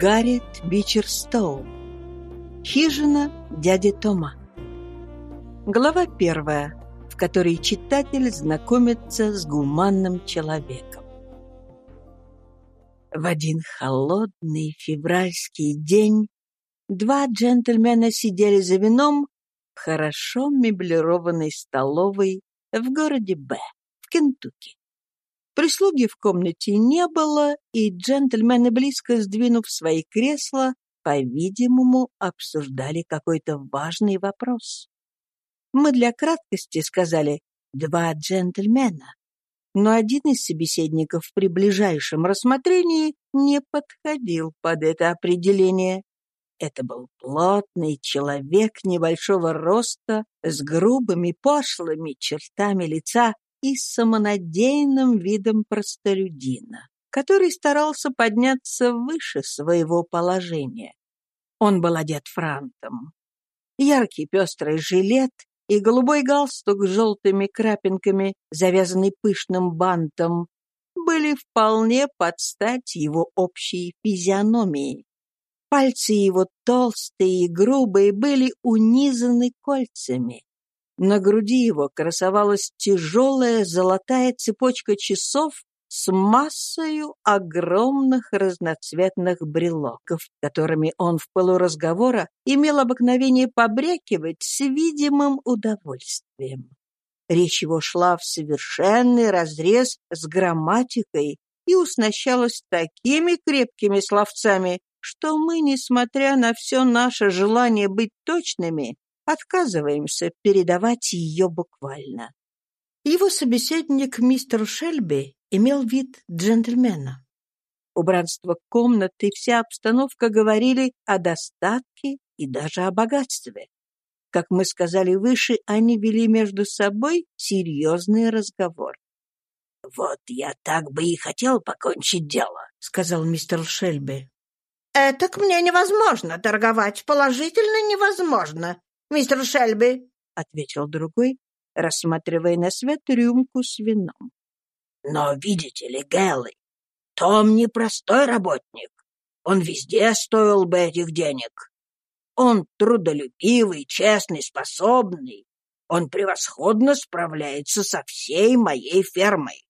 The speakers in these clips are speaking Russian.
Гарриет Бичерстоу. Хижина дяди Тома. Глава первая, в которой читатель знакомится с гуманным человеком. В один холодный февральский день два джентльмена сидели за вином в хорошо меблированной столовой в городе Б, в Кентукки. Прислуги в комнате не было, и джентльмены, близко сдвинув свои кресла, по-видимому, обсуждали какой-то важный вопрос. Мы для краткости сказали «два джентльмена», но один из собеседников при ближайшем рассмотрении не подходил под это определение. Это был плотный человек небольшого роста, с грубыми пошлыми чертами лица и самонадеянным видом простолюдина, который старался подняться выше своего положения. Он был одет франтом. Яркий пестрый жилет и голубой галстук с желтыми крапинками, завязанный пышным бантом, были вполне под стать его общей физиономии. Пальцы его толстые и грубые были унизаны кольцами. На груди его красовалась тяжелая золотая цепочка часов с массою огромных разноцветных брелоков, которыми он в пылу разговора имел обыкновение побрякивать с видимым удовольствием. Речь его шла в совершенный разрез с грамматикой и уснащалась такими крепкими словцами, что мы, несмотря на все наше желание быть точными, отказываемся передавать ее буквально. Его собеседник мистер Шельби имел вид джентльмена. Убранство комнаты и вся обстановка говорили о достатке и даже о богатстве. Как мы сказали выше, они вели между собой серьезный разговор. «Вот я так бы и хотел покончить дело», — сказал мистер Шельби. «Это к мне невозможно торговать, положительно невозможно мистер Шельби», — ответил другой, рассматривая на свет рюмку с вином. «Но, видите ли, Гэллой, Том непростой работник. Он везде стоил бы этих денег. Он трудолюбивый, честный, способный. Он превосходно справляется со всей моей фермой.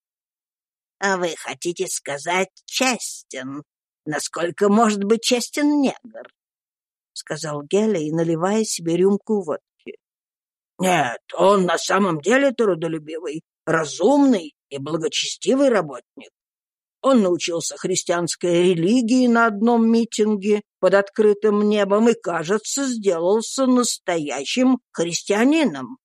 А вы хотите сказать честен? Насколько может быть честен негр? — сказал Гелли, наливая себе рюмку водки. «Нет, он на самом деле трудолюбивый, разумный и благочестивый работник. Он научился христианской религии на одном митинге под открытым небом и, кажется, сделался настоящим христианином.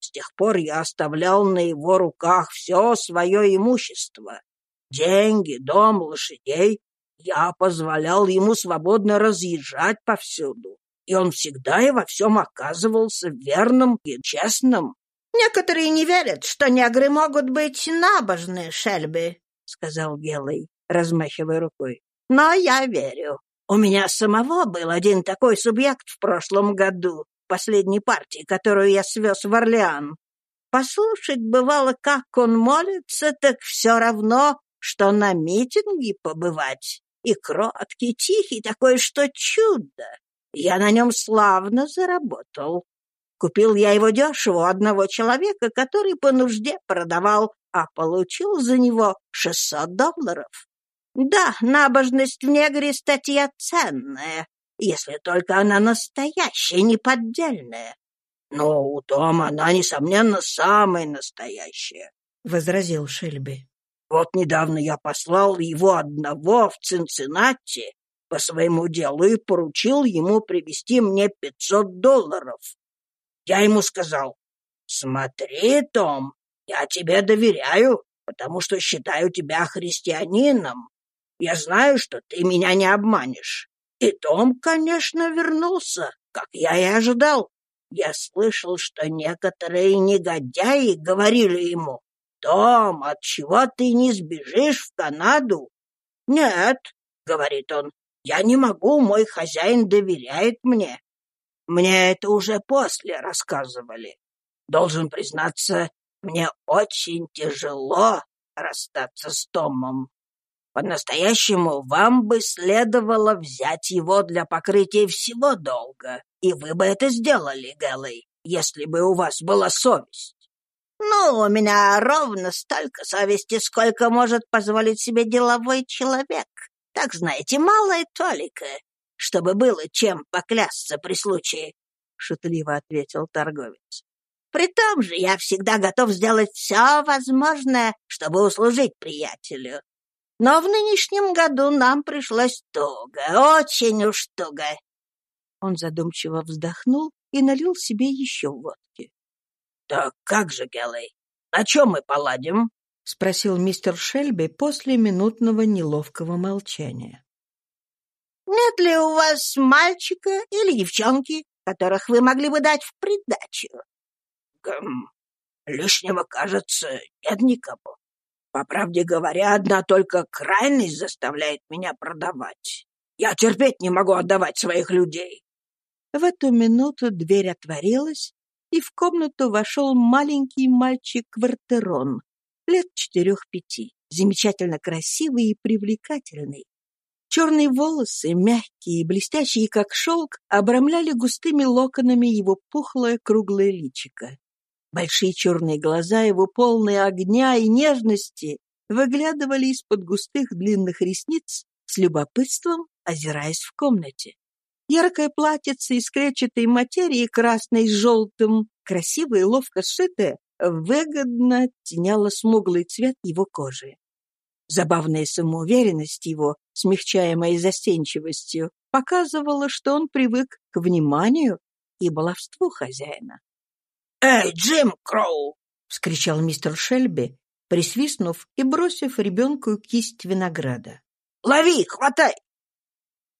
С тех пор я оставлял на его руках все свое имущество. Деньги, дом, лошадей я позволял ему свободно разъезжать повсюду, и он всегда и во всем оказывался верным и честным. — Некоторые не верят, что негры могут быть набожны, Шельби, — сказал Гелый, размахивая рукой. — Но я верю. У меня самого был один такой субъект в прошлом году, последней партии, которую я свез в Орлеан. Послушать бывало, как он молится, так все равно, что на митинге побывать и кроткий, тихий такой, что чудо. Я на нем славно заработал. Купил я его дешево у одного человека, который по нужде продавал, а получил за него шестьсот долларов. Да, набожность в негре статья ценная, если только она настоящая, не поддельная. Но у Тома она, несомненно, самая настоящая, — возразил Шельби. Вот недавно я послал его одного в Цинциннати по своему делу и поручил ему привезти мне пятьсот долларов. Я ему сказал, «Смотри, Том, я тебе доверяю, потому что считаю тебя христианином. Я знаю, что ты меня не обманешь». И Том, конечно, вернулся, как я и ожидал. Я слышал, что некоторые негодяи говорили ему, «Том, отчего ты не сбежишь в Канаду?» «Нет», — говорит он, — «я не могу, мой хозяин доверяет мне». Мне это уже после рассказывали. Должен признаться, мне очень тяжело расстаться с Томом. По-настоящему вам бы следовало взять его для покрытия всего долга, и вы бы это сделали, Гэллэй, если бы у вас была совесть. Ну, у меня ровно столько совести, сколько может позволить себе деловой человек. Так, знаете, малая толика, чтобы было чем поклясться при случае, — шутливо ответил торговец. При том же я всегда готов сделать все возможное, чтобы услужить приятелю. Но в нынешнем году нам пришлось туго, очень уж туго. Он задумчиво вздохнул и налил себе еще водки. — Так как же, Геллей, на чем мы поладим? — спросил мистер Шельби после минутного неловкого молчания. «Нет ли у вас мальчика или девчонки, которых вы могли бы дать в придачу?» «Гм, лишнего, кажется, нет никого. По правде говоря, одна только крайность заставляет меня продавать. Я терпеть не могу отдавать своих людей. В эту минуту дверь отворилась, и в комнату вошел маленький мальчик-квартерон, лет четырех-пяти, замечательно красивый и привлекательный. Черные волосы, мягкие и блестящие, как шелк, обрамляли густыми локонами его пухлое круглое личико. Большие черные глаза его, полные огня и нежности, выглядывали из-под густых длинных ресниц с любопытством, озираясь в комнате. Яркое платьице из клетчатой материи, красной с желтым, красивое и ловко сшитое, выгодно оттеняло смуглый цвет его кожи. Забавная самоуверенность его, смягчаемая застенчивостью, показывала, что он привык к вниманию и баловству хозяина. «Эй, Джим Кроу!» — вскричал мистер Шельби, присвистнув и бросив ребенку кисть винограда. «Лови, хватай!»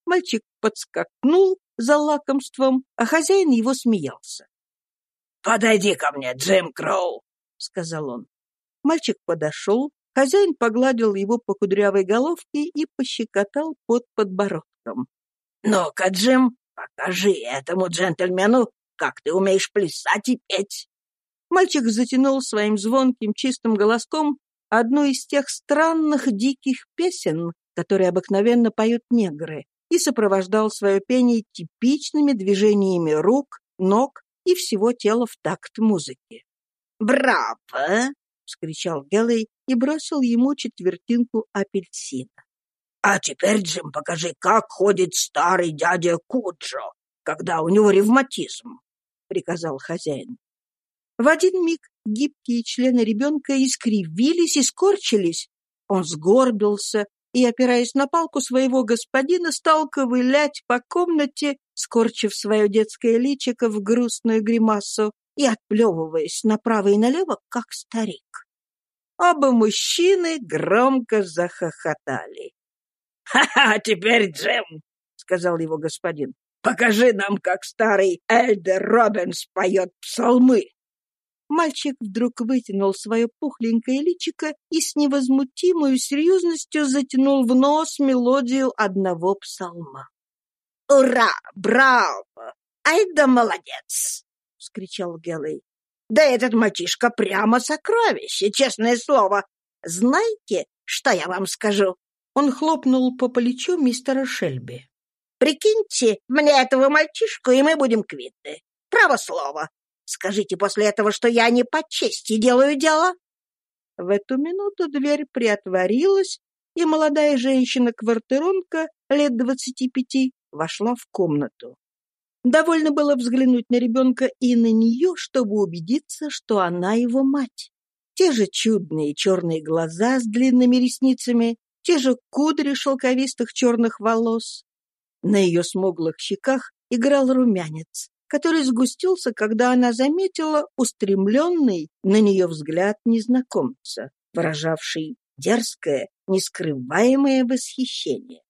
Мальчик подскакнул за лакомством, а хозяин его смеялся. «Подойди ко мне, Джим Кроу!» — сказал он. Мальчик подошел, хозяин погладил его по кудрявой головке и пощекотал под подбородком. «Ну-ка, Джим, покажи этому джентльмену, как ты умеешь плясать и петь!» Мальчик затянул своим звонким чистым голоском одну из тех странных диких песен, которые обыкновенно поют негры, и сопровождал свое пение типичными движениями рук, ног и всего тела в такт музыки. «Браво!» — вскричал Геллей и бросил ему четвертинку апельсина. «А теперь, Джим, покажи, как ходит старый дядя Куджо, когда у него ревматизм приказал хозяин. В один миг гибкие члены ребенка искривились и скорчились. Он сгорбился и, опираясь на палку своего господина, стал ковылять по комнате, скорчив свое детское личико в грустную гримасу и отплевываясь направо и налево, как старик. Оба мужчины громко захохотали. «Ха-ха, теперь Джем!» — сказал его господин. Покажи нам, как старый Эльдер Робинс поет псалмы. Мальчик вдруг вытянул свое пухленькое личико и с невозмутимой серьезностью затянул в нос мелодию одного псалма. «Ура! Браво! Ай да молодец!» — вскричал Гелый. «Да этот мальчишка прямо сокровище, честное слово! Знаете, что я вам скажу?» Он хлопнул по плечу мистера Шельби. Прикиньте мне этого мальчишку, и мы будем квиты. Право слово. Скажите после этого, что я не по чести делаю дело. В эту минуту дверь приотворилась, и молодая женщина-квартиронка лет двадцати пяти вошла в комнату. Довольно было взглянуть на ребенка и на нее, чтобы убедиться, что она его мать. Те же чудные черные глаза с длинными ресницами, те же кудри шелковистых черных волос, на ее смуглых щеках играл румянец, который сгустился, когда она заметила устремленный на нее взгляд незнакомца, выражавший дерзкое, нескрываемое восхищение.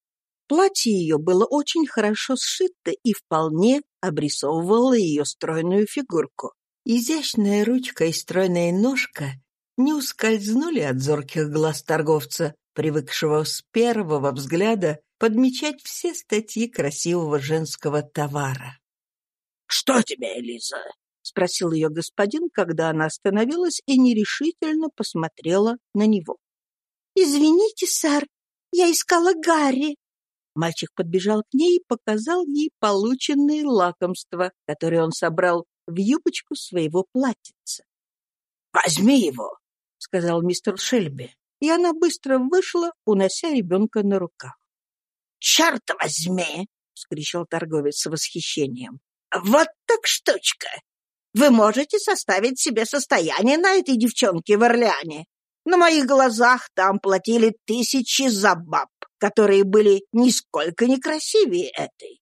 Платье ее было очень хорошо сшито и вполне обрисовывало ее стройную фигурку. Изящная ручка и стройная ножка не ускользнули от зорких глаз торговца, привыкшего с первого взгляда подмечать все статьи красивого женского товара. «Что тебе, Элиза?» — спросил ее господин, когда она остановилась и нерешительно посмотрела на него. «Извините, сэр, Я искала Гарри». Мальчик подбежал к ней и показал ей полученные лакомства, которые он собрал в юбочку своего платьица. «Возьми его», — сказал мистер Шельби, и она быстро вышла, унося ребенка на руках. «Черт возьми!» — вскричал торговец с восхищением. «Вот так штучка! Вы можете составить себе состояние на этой девчонке в Орлеане. На моих глазах там платили тысячи за баб, которые были нисколько не красивее этой.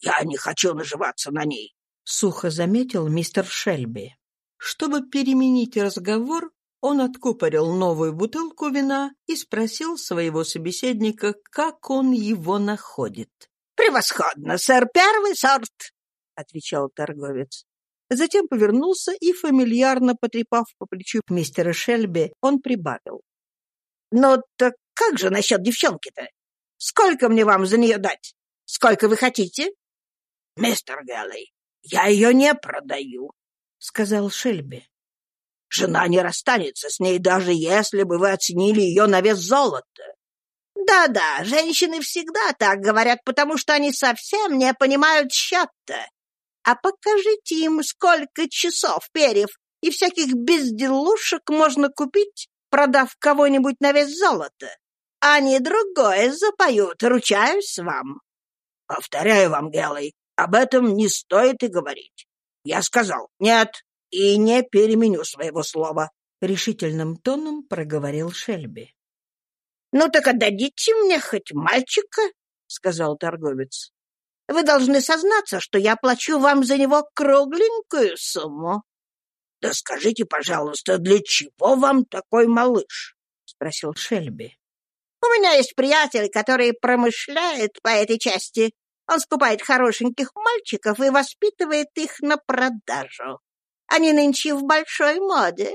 Я не хочу наживаться на ней. — сухо заметил мистер Шельби. Чтобы переменить разговор, он откупорил новую бутылку вина и спросил своего собеседника, как он его находит. «Превосходно, сэр, первый сорт!» — отвечал торговец. Затем повернулся и, фамильярно потрепав по плечу мистера Шельби, он прибавил. «Ну так как же насчет девчонки-то? Сколько мне вам за нее дать? Сколько вы хотите?» «Мистер Гэллей, я ее не продаю», — сказал Шельби. «Жена не расстанется с ней, даже если бы вы оценили ее на вес золота». «Да-да, женщины всегда так говорят, потому что они совсем не понимают счета. А покажите им, сколько часов, перьев и всяких безделушек можно купить, продав кого-нибудь на вес золота. Они другое запоют, ручаюсь вам». «Повторяю вам, Гелой, об этом не стоит и говорить. Я сказал «нет» и не переменю своего слова», — решительным тоном проговорил Шельби. «Ну так отдадите мне хоть мальчика», — сказал торговец. «Вы должны сознаться, что я плачу вам за него кругленькую сумму». «Да скажите, пожалуйста, для чего вам такой малыш?» — спросил Шельби. «У меня есть приятель, который промышляет по этой части, он скупает хорошеньких мальчиков и воспитывает их на продажу. Они нынче в большой моде.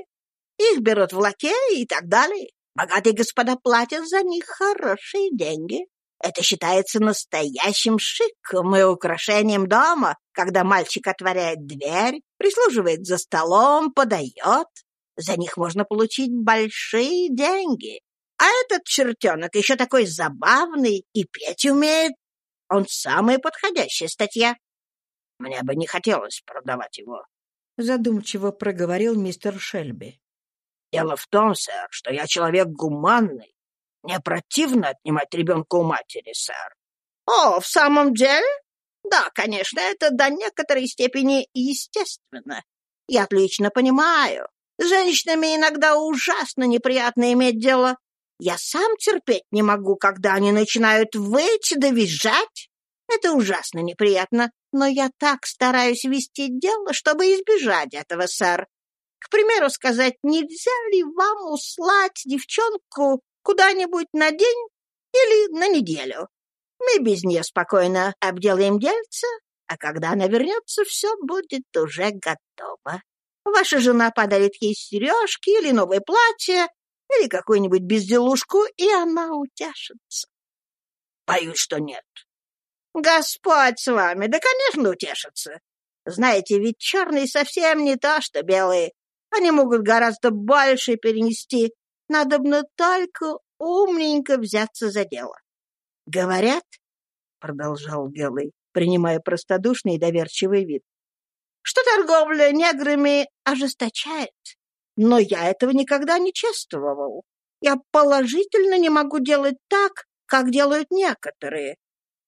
Их берут в лакеи и так далее. Богатые господа платят за них хорошие деньги. Это считается настоящим шиком и украшением дома, когда мальчик отворяет дверь, прислуживает за столом, подает. За них можно получить большие деньги. А этот чертенок еще такой забавный и петь умеет, он самая подходящая статья. Мне бы не хотелось продавать его. Задумчиво проговорил мистер Шельби. Дело в том, сэр, что я человек гуманный. Мне противно отнимать ребенка у матери, сэр. О, в самом деле? Да, конечно, это до некоторой степени естественно. Я отлично понимаю. С женщинами иногда ужасно неприятно иметь дело. Я сам терпеть не могу, когда они начинают выть да визжать. Это ужасно неприятно, но я так стараюсь вести дело, чтобы избежать этого, сэр. К примеру, сказать, нельзя ли вам услать девчонку куда-нибудь на день или на неделю? Мы без нее спокойно обделаем дельце, а когда она вернется, все будет уже готово. Ваша жена подарит ей сережки или новое платье, или какую-нибудь безделушку, и она утешится. Боюсь, что нет. Господь с вами, да, конечно, утешится. Знаете, ведь черные совсем не то, что белые. Они могут гораздо больше перенести. Надобно только умненько взяться за дело. Говорят, — продолжал Белый, принимая простодушный и доверчивый вид, — что торговля неграми ожесточает. Но я этого никогда не чувствовал. Я положительно не могу делать так, как делают некоторые.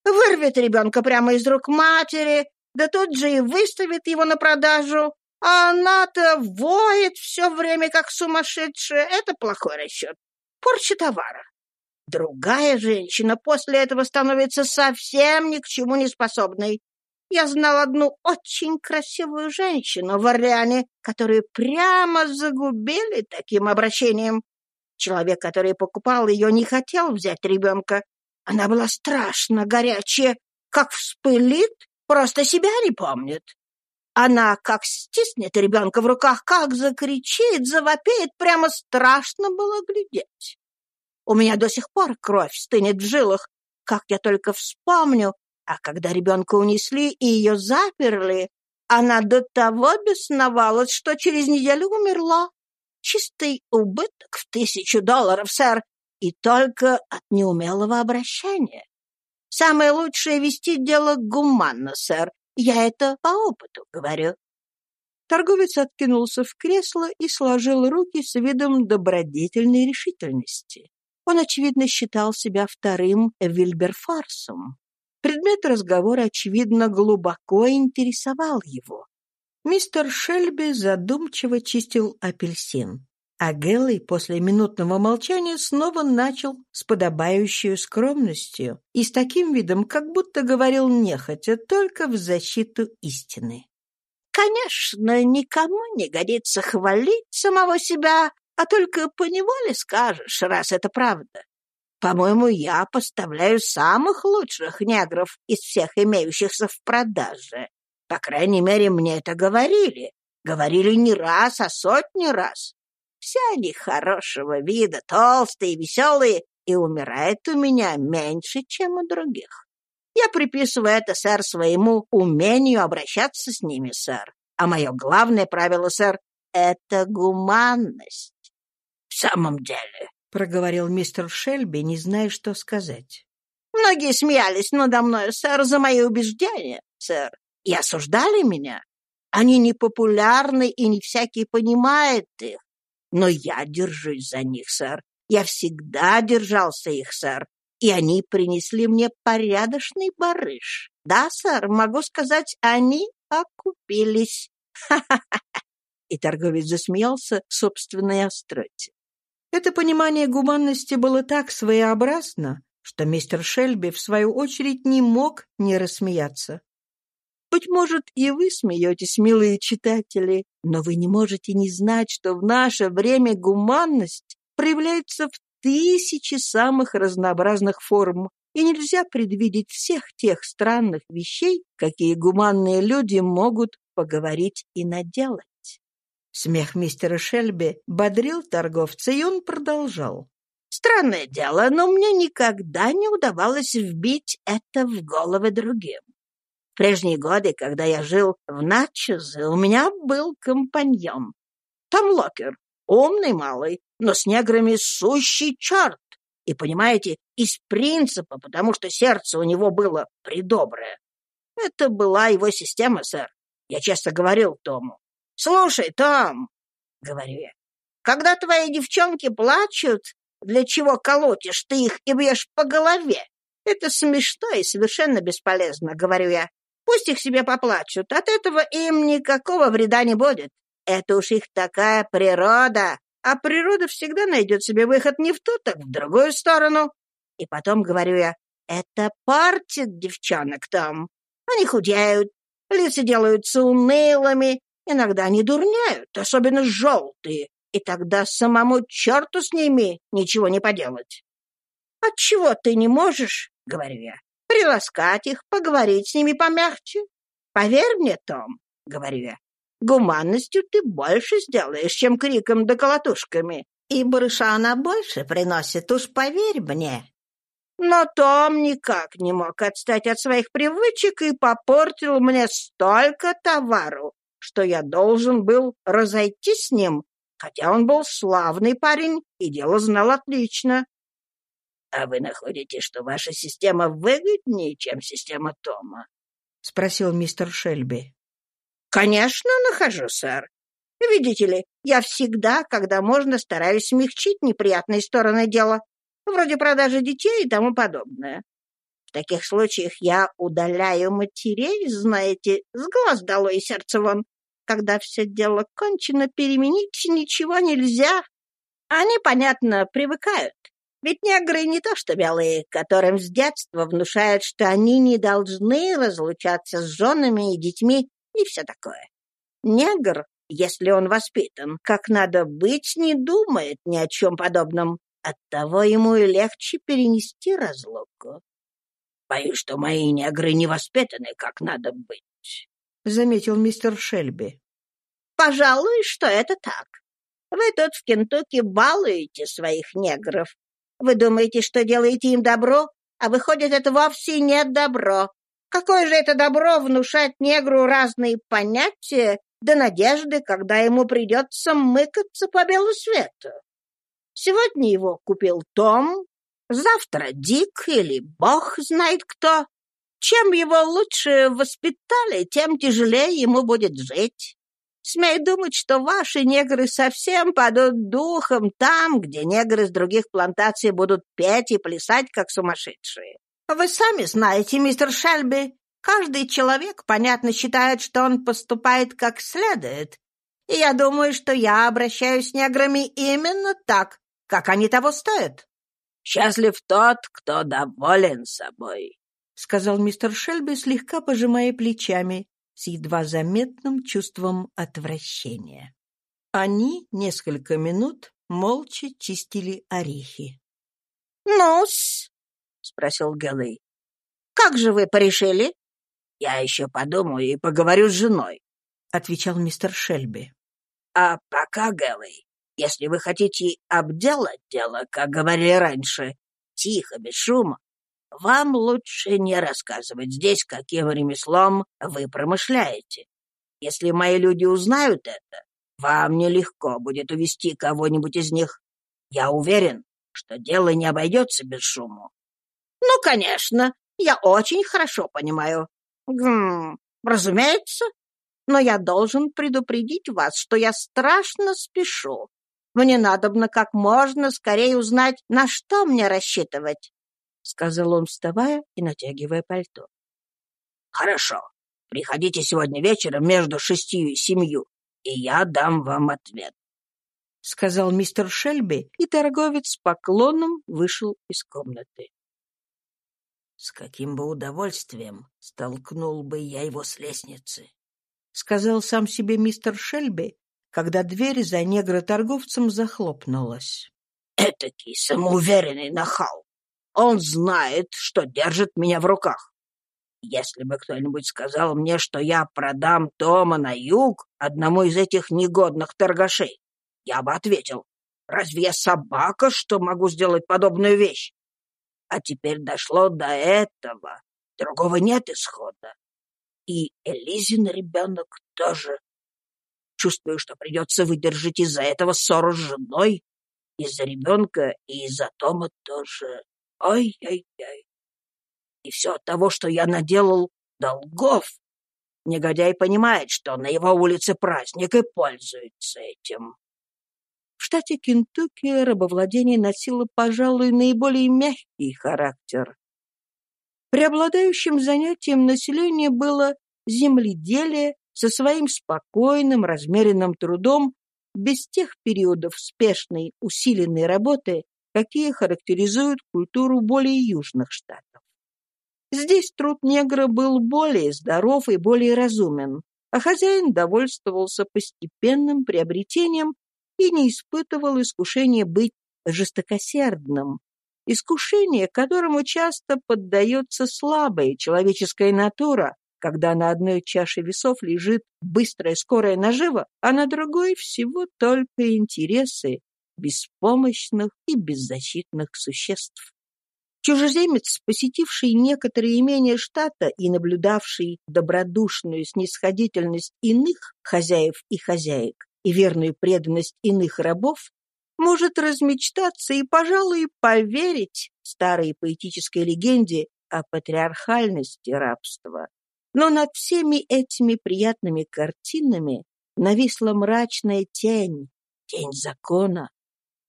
Вырвет ребенка прямо из рук матери, да тут же и выставит его на продажу, а она-то воет все время, как сумасшедшая. Это плохой расчет. Порча товара. Другая женщина после этого становится совсем ни к чему не способной. Я знал одну очень красивую женщину в Орлеане, которую прямо загубили таким обращением. Человек, который покупал ее, не хотел взять ребенка. Она была страшно горячая, как вспылит, просто себя не помнит. Она как стиснет ребенка в руках, как закричит, завопеет, прямо страшно было глядеть. У меня до сих пор кровь стынет в жилах, как я только вспомню, а когда ребенка унесли и ее заперли, она до того бесновалась, что через неделю умерла. Чистый убыток в тысячу долларов, сэр. и только от неумелого обращения. Самое лучшее вести дело гуманно, сэр. Я это по опыту говорю. Торговец откинулся в кресло и сложил руки с видом добродетельной решительности. Он, очевидно, считал себя вторым Вильберфарсом. Предмет разговора, очевидно, глубоко интересовал его. Мистер Шельби задумчиво чистил апельсин, а Геллой после минутного молчания снова начал с подобающей скромностью и с таким видом, как будто говорил нехотя только в защиту истины. Конечно, никому не годится хвалить самого себя, а только поневоле скажешь, раз это правда. По-моему, я поставляю самых лучших негров из всех имеющихся в продаже. По крайней мере, мне это говорили. Говорили не раз, а сотни раз. Все они хорошего вида, толстые, веселые, и умирает у меня меньше, чем у других. Я приписываю это, сэр, своему умению обращаться с ними, сэр. А мое главное правило, сэр, — это гуманность. В самом деле, — проговорил мистер Шельби, не зная, что сказать. Многие смеялись надо мной, сэр, за мои убеждения, сэр, и осуждали меня. Они непопулярны, и не всякий понимает их. Но я держусь за них, сэр. Я всегда держался их, сэр и они принесли мне порядочный барыш. Да, сэр, могу сказать, они окупились. Ха-ха-ха!» И торговец засмеялся собственной остроте. Это понимание гуманности было так своеобразно, что мистер Шельби, в свою очередь, не мог не рассмеяться. Быть может, и вы смеетесь, милые читатели, но вы не можете не знать, что в наше время гуманность проявляется в тысячи самых разнообразных форм, и нельзя предвидеть всех тех странных вещей, какие гуманные люди могут поговорить и наделать. Смех мистера Шельби бодрил торговца, и он продолжал. «Странное дело, но мне никогда не удавалось вбить это в головы другим. Прежние годы, когда я жил в Натчезе, у меня был компаньон. Том Локер, умный малый, но с неграми сущий черт. И, понимаете, из принципа, потому что сердце у него было придоброе. Это была его система, сэр. Я часто говорил Тому. «Слушай, Том, — говорю я, — когда твои девчонки плачут, для чего колотишь ты их и бьешь по голове? Это смешно и совершенно бесполезно, — говорю я. Пусть их себе поплачут, от этого им никакого вреда не будет. Это уж их такая природа, а природа всегда найдет себе выход не в ту, так в другую сторону. И потом, говорю я, это портит девчонок там. Они худеют, лица делаются унылыми, иногда они дурняют, особенно желтые, и тогда самому черту с ними ничего не поделать. Отчего ты не можешь, — говорю я, — приласкать их, поговорить с ними помягче? Поверь мне, Том, — говорю я, Гуманностью ты больше сделаешь, чем криком да колотушками. И барыша она больше приносит, уж поверь мне. Но Том никак не мог отстать от своих привычек и попортил мне столько товару, что я должен был разойтись с ним, хотя он был славный парень и дело знал отлично. — А вы находите, что ваша система выгоднее, чем система Тома? — спросил мистер Шельби. «Конечно, нахожу, сэр. Видите ли, я всегда, когда можно, стараюсь смягчить неприятные стороны дела, вроде продажи детей и тому подобное. В таких случаях я удаляю матерей, знаете, с глаз долой и сердце вон. Когда все дело кончено, переменить ничего нельзя. Они, понятно, привыкают. Ведь негры не то что белые, которым с детства внушают, что они не должны разлучаться с женами и детьми и все такое. Негр, если он воспитан, как надо быть, не думает ни о чем подобном. Оттого ему и легче перенести разлуку. Боюсь, что мои негры не воспитаны, как надо быть, — заметил мистер Шельби. Пожалуй, что это так. Вы тут в Кентукки балуете своих негров. Вы думаете, что делаете им добро, а выходит, это вовсе не добро. Какое же это добро внушать негру разные понятия да надежды, когда ему придется мыкаться по белу свету? Сегодня его купил Том, завтра Дик или бог знает кто. Чем его лучше воспитали, тем тяжелее ему будет жить. Смею думать, что ваши негры совсем падут духом там, где негры с других плантаций будут петь и плясать, как сумасшедшие. Вы сами знаете, мистер Шельби, каждый человек, понятно, считает, что он поступает как следует. И я думаю, что я обращаюсь с неграми именно так, как они того стоят. Счастлив тот, кто доволен собой, — сказал мистер Шельби, слегка пожимая плечами с едва заметным чувством отвращения. Они несколько минут молча чистили орехи. «Ну-с», — спросил Гэллей, — «как же вы порешили?» «Я еще подумаю и поговорю с женой», — отвечал мистер Шельби. «А пока, Гэллей, если вы хотите обделать дело, как говорили раньше, тихо, без шума, вам лучше не рассказывать здесь, каким ремеслом вы промышляете. Если мои люди узнают это, вам нелегко будет увести кого-нибудь из них. Я уверен, что дело не обойдется без шума. Ну, конечно, я очень хорошо понимаю. Гм, разумеется. Но я должен предупредить вас, что я страшно спешу. Мне надобно как можно скорее узнать, на что мне рассчитывать. — сказал он, вставая и натягивая пальто. — Хорошо. Приходите сегодня вечером между шестью и семью, и я дам вам ответ. — сказал мистер Шельби, и торговец с поклоном вышел из комнаты. «С каким бы удовольствием столкнул бы я его с лестницы», — сказал сам себе мистер Шельби, когда дверь за негроторговцем захлопнулась. «Этакий самоуверенный нахал! Он знает, что держит меня в руках. Если бы кто-нибудь сказал мне, что я продам Тома на юг одному из этих негодных торгашей, я бы ответил, разве я собака, что могу сделать подобную вещь? А теперь дошло до этого, другого нет исхода. И Элизин ребенок тоже. Чувствую, что придется выдержать из-за этого ссору с женой, из-за ребенка и из-за Тома тоже. Ай-яй-яй. И все от того, что я наделал долгов. Негодяй понимает, что на его улице праздник и пользуется этим. В штате Кентукки рабовладение носило, пожалуй, наиболее мягкий характер. Преобладающим занятием населения было земледелие со своим спокойным, размеренным трудом, без тех периодов спешной, усиленной работы, какие характеризуют культуру более южных штатов. Здесь труд негра был более здоров и более разумен, а хозяин довольствовался постепенным приобретением и не испытывал искушения быть жестокосердным, искушение, которому часто поддается слабая человеческая натура, когда на одной чаше весов лежит быстрая скорая нажива, а на другой всего только интересы, беспомощных и беззащитных существ. Чужеземец, посетивший некоторые имения штата и наблюдавший добродушную снисходительность иных хозяев и хозяек и верную преданность иных рабов, может размечтаться и, пожалуй, поверить старой поэтической легенде о патриархальности рабства. Но над всеми этими приятными картинами нависла мрачная тень, тень закона,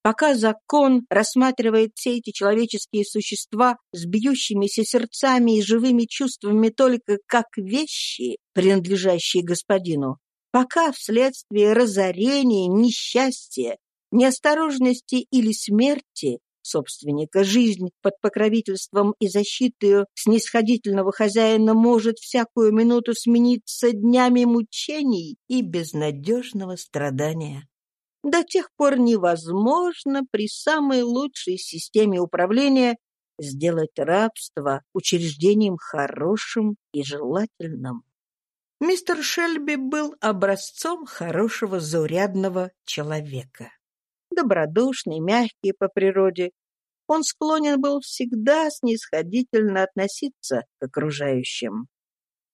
Пока закон рассматривает все эти человеческие существа с бьющимися сердцами и живыми чувствами только как вещи, принадлежащие господину, пока вследствие разорения, несчастья, неосторожности или смерти собственника жизнь под покровительством и защитой снисходительного хозяина может всякую минуту смениться днями мучений и безнадежного страдания до тех пор невозможно при самой лучшей системе управления сделать рабство учреждением хорошим и желательным. Мистер Шельби был образцом хорошего заурядного человека. Добродушный, мягкий по природе, он склонен был всегда снисходительно относиться к окружающим.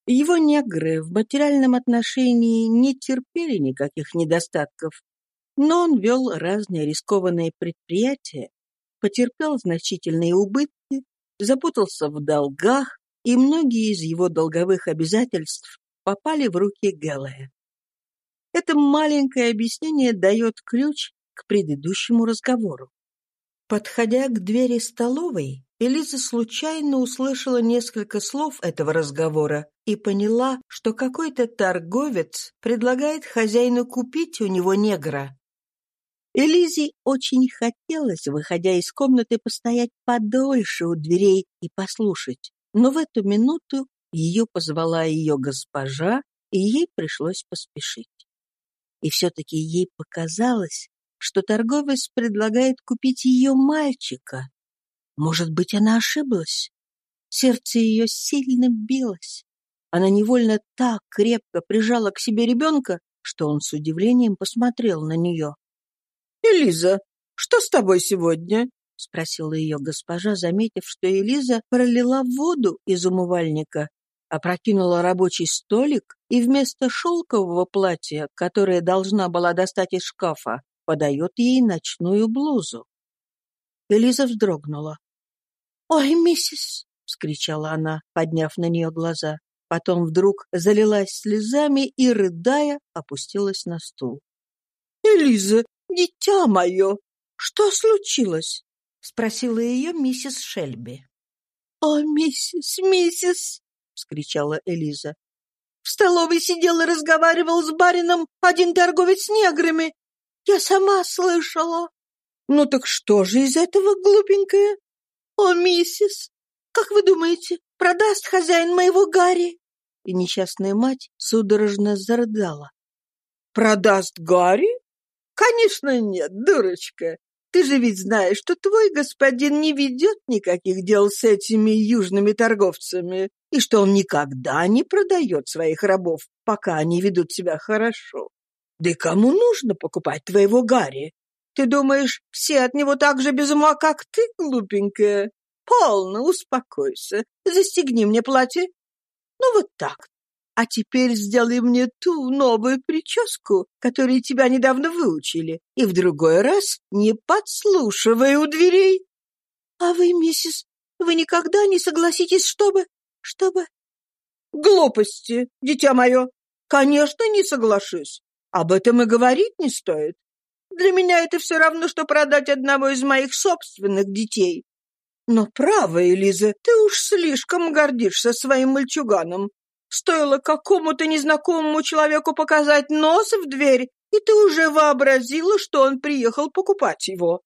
Его негры в материальном отношении не терпели никаких недостатков, Но он вел разные рискованные предприятия, потерпел значительные убытки, запутался в долгах, и многие из его долговых обязательств попали в руки Гэллая. Это маленькое объяснение дает ключ к предыдущему разговору. Подходя к двери столовой, Элиза случайно услышала несколько слов этого разговора и поняла, что какой-то торговец предлагает хозяину купить у него негра. Элизе очень хотелось, выходя из комнаты, постоять подольше у дверей и послушать, но в эту минуту ее позвала ее госпожа, и ей пришлось поспешить. И все-таки ей показалось, что торговец предлагает купить ее мальчика. Может быть, она ошиблась? Сердце ее сильно билось. Она невольно так крепко прижала к себе ребенка, что он с удивлением посмотрел на нее. «Элиза, что с тобой сегодня?» — спросила ее госпожа, заметив, что Элиза пролила воду из умывальника, опрокинула рабочий столик и вместо шелкового платья, которое должна была достать из шкафа, подает ей ночную блузу. Элиза вздрогнула. «Ой, миссис!» — вскричала она, подняв на нее глаза. Потом вдруг залилась слезами и, рыдая, опустилась на стул. «Элиза, дитя мое, что случилось?» — спросила ее миссис Шельби. «О, миссис, миссис!» — вскричала Элиза. «В столовой сидел и разговаривал с барином один торговец с неграми. Я сама слышала». «Ну так что же из этого, глупенькая?» «О, миссис, как вы думаете, продаст хозяин моего Гарри?» И несчастная мать судорожно зарыдала. «Продаст Гарри? «Конечно нет, дурочка. Ты же ведь знаешь, что твой господин не ведет никаких дел с этими южными торговцами, и что он никогда не продает своих рабов, пока они ведут себя хорошо. Да и кому нужно покупать твоего Гарри? Ты думаешь, все от него так же без ума, как ты, глупенькая? Полно, успокойся. Застегни мне платье. Ну вот так, а теперь сделай мне ту новую прическу, которую тебя недавно выучили, и в другой раз не подслушивай у дверей. А вы, миссис, вы никогда не согласитесь, чтобы... чтобы... Глупости, дитя мое. Конечно, не соглашусь. Об этом и говорить не стоит. Для меня это все равно, что продать одного из моих собственных детей. Но право, Элиза, ты уж слишком гордишься своим мальчуганом. Стоило какому-то незнакомому человеку показать нос в дверь, и ты уже вообразила, что он приехал покупать его.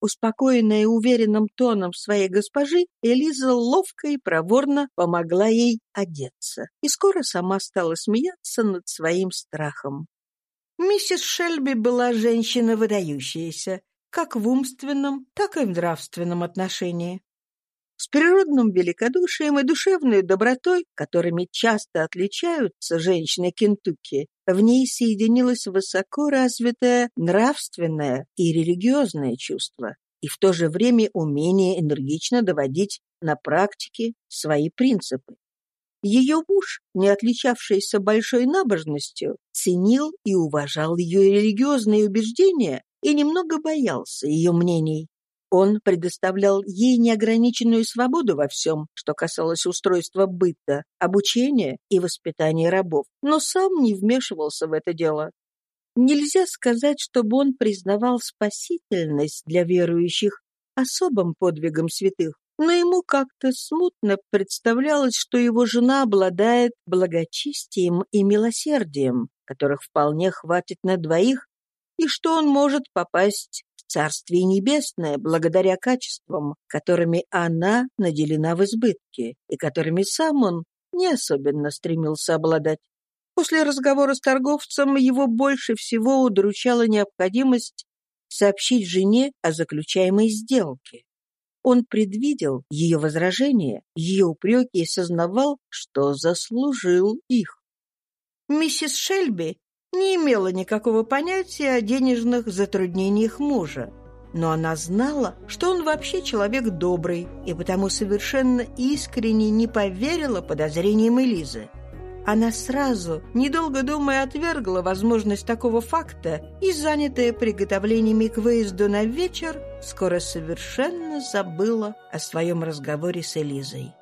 Успокоенная уверенным тоном своей госпожи, Элиза ловко и проворно помогла ей одеться, и скоро сама стала смеяться над своим страхом. Миссис Шельби была женщина выдающаяся, как в умственном, так и в нравственном отношении. С природным великодушием и душевной добротой, которыми часто отличаются женщины Кентукки, в ней соединилось высоко развитое нравственное и религиозное чувство, и в то же время умение энергично доводить на практике свои принципы. Ее муж, не отличавшийся большой набожностью, ценил и уважал ее религиозные убеждения и немного боялся ее мнений. Он предоставлял ей неограниченную свободу во всем, что касалось устройства быта, обучения и воспитания рабов, но сам не вмешивался в это дело. Нельзя сказать, чтобы он признавал спасительность для верующих особым подвигом святых, но ему как-то смутно представлялось, что его жена обладает благочестием и милосердием, которых вполне хватит на двоих, и что он может попасть Царствие Небесное благодаря качествам, которыми она наделена в избытке и которыми сам он не особенно стремился обладать. После разговора с торговцем его больше всего удручала необходимость сообщить жене о заключаемой сделке. Он предвидел ее возражения, ее упреки и сознавал, что заслужил их. Миссис Шельби не имела никакого понятия о денежных затруднениях мужа. Но она знала, что он вообще человек добрый, и потому совершенно искренне не поверила подозрениям Элизы. Она сразу, недолго думая, отвергла возможность такого факта и, занятая приготовлениями к выезду на вечер, скоро совершенно забыла о своем разговоре с Элизой.